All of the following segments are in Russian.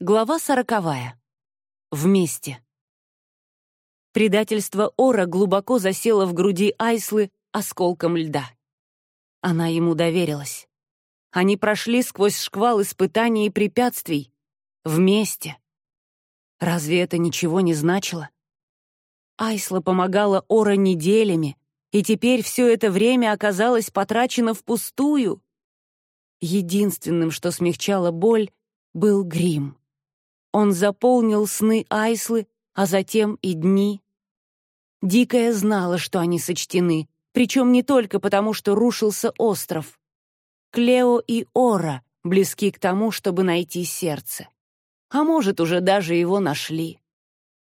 Глава сороковая. Вместе. Предательство Ора глубоко засело в груди Айслы осколком льда. Она ему доверилась. Они прошли сквозь шквал испытаний и препятствий. Вместе. Разве это ничего не значило? Айсла помогала Ора неделями, и теперь все это время оказалось потрачено впустую. Единственным, что смягчало боль, был грим. Он заполнил сны Айслы, а затем и дни. Дикая знала, что они сочтены, причем не только потому, что рушился остров. Клео и Ора близки к тому, чтобы найти сердце. А может, уже даже его нашли.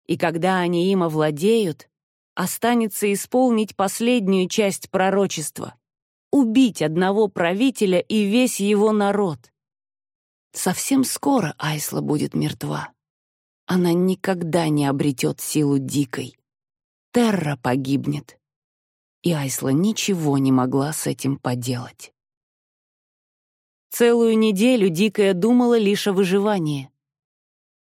И когда они им овладеют, останется исполнить последнюю часть пророчества — убить одного правителя и весь его народ. Совсем скоро Айсла будет мертва. Она никогда не обретет силу дикой. Терра погибнет. И Айсла ничего не могла с этим поделать. Целую неделю Дикая думала лишь о выживании.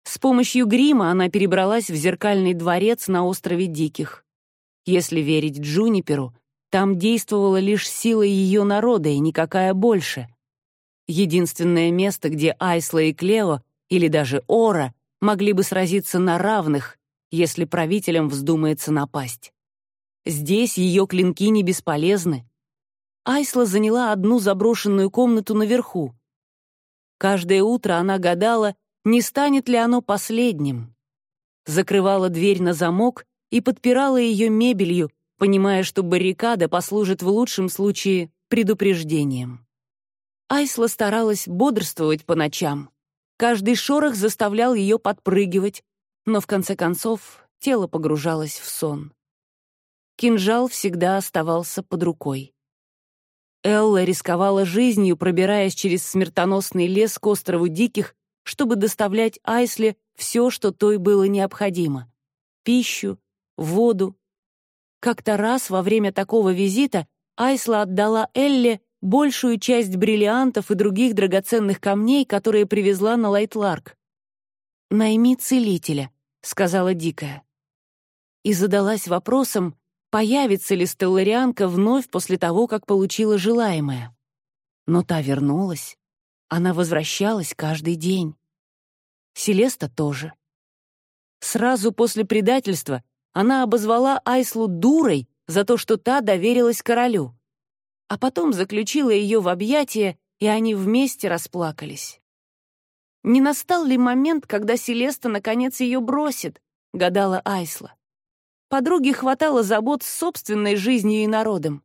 С помощью грима она перебралась в зеркальный дворец на острове Диких. Если верить Джуниперу, там действовала лишь сила ее народа и никакая больше. Единственное место, где Айсла и Клео, или даже Ора, могли бы сразиться на равных, если правителям вздумается напасть. Здесь ее клинки не бесполезны. Айсла заняла одну заброшенную комнату наверху. Каждое утро она гадала, не станет ли оно последним. Закрывала дверь на замок и подпирала ее мебелью, понимая, что баррикада послужит в лучшем случае предупреждением. Айсла старалась бодрствовать по ночам. Каждый шорох заставлял ее подпрыгивать, но в конце концов тело погружалось в сон. Кинжал всегда оставался под рукой. Элла рисковала жизнью, пробираясь через смертоносный лес к острову Диких, чтобы доставлять Айсле все, что той было необходимо — пищу, воду. Как-то раз во время такого визита Айсла отдала Элле большую часть бриллиантов и других драгоценных камней, которые привезла на Лайтларк. «Найми целителя», — сказала Дикая. И задалась вопросом, появится ли Стелларианка вновь после того, как получила желаемое. Но та вернулась. Она возвращалась каждый день. Селеста тоже. Сразу после предательства она обозвала Айслу дурой за то, что та доверилась королю а потом заключила ее в объятия, и они вместе расплакались. Не настал ли момент, когда Селеста наконец ее бросит, гадала Айсла. Подруге хватало забот с собственной жизнью и народом.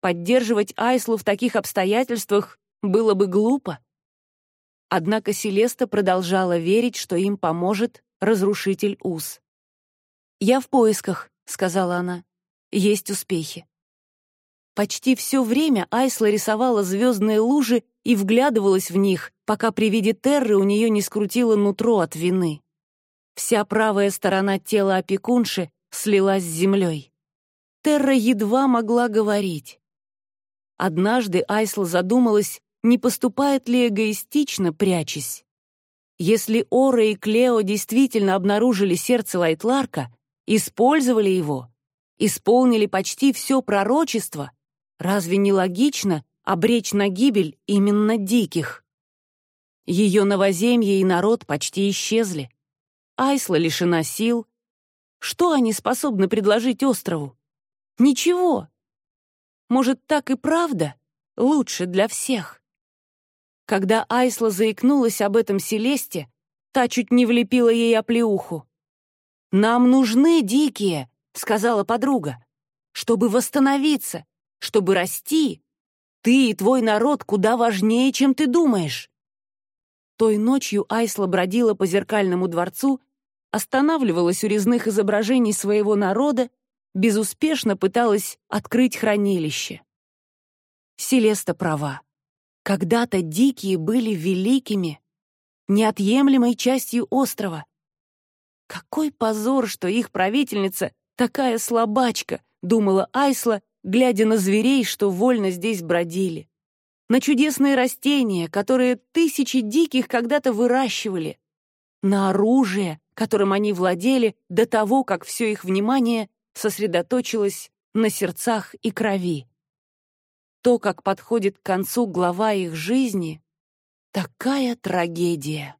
Поддерживать Айслу в таких обстоятельствах было бы глупо. Однако Селеста продолжала верить, что им поможет разрушитель уз. «Я в поисках», — сказала она. «Есть успехи». Почти все время Айсла рисовала звездные лужи и вглядывалась в них, пока при виде Терры у нее не скрутило нутро от вины. Вся правая сторона тела опекунши слилась с землей. Терра едва могла говорить. Однажды Айсла задумалась, не поступает ли эгоистично, прячась. Если Ора и Клео действительно обнаружили сердце Лайтларка, использовали его, исполнили почти все пророчество, Разве не логично обречь на гибель именно диких? Ее новоземье и народ почти исчезли. Айсла лишена сил. Что они способны предложить острову? Ничего. Может, так и правда лучше для всех? Когда Айсла заикнулась об этом Селесте, та чуть не влепила ей оплеуху. «Нам нужны дикие», — сказала подруга, — «чтобы восстановиться, чтобы расти, ты и твой народ куда важнее, чем ты думаешь. Той ночью Айсла бродила по зеркальному дворцу, останавливалась у резных изображений своего народа, безуспешно пыталась открыть хранилище. Селеста права. Когда-то дикие были великими, неотъемлемой частью острова. Какой позор, что их правительница такая слабачка, думала Айсла, глядя на зверей, что вольно здесь бродили, на чудесные растения, которые тысячи диких когда-то выращивали, на оружие, которым они владели до того, как все их внимание сосредоточилось на сердцах и крови. То, как подходит к концу глава их жизни, такая трагедия.